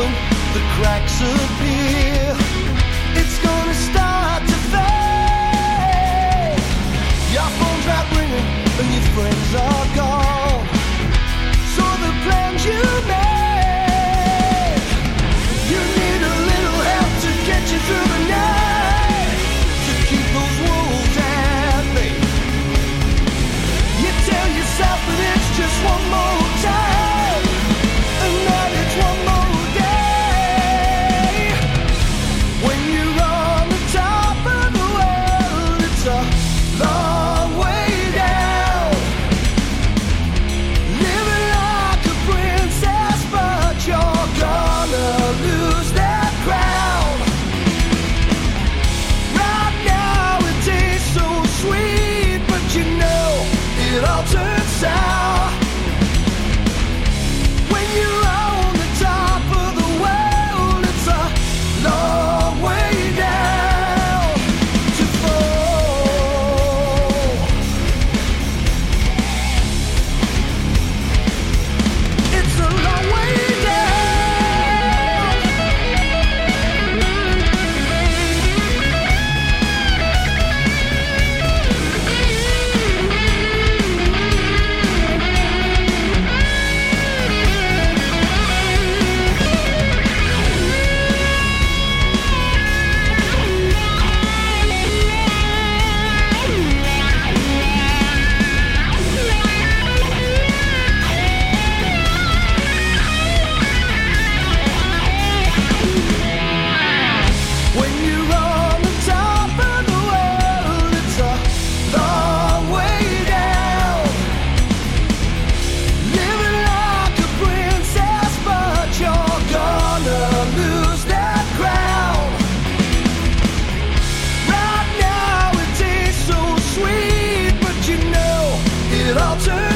showing, the cracks appear. when you it all too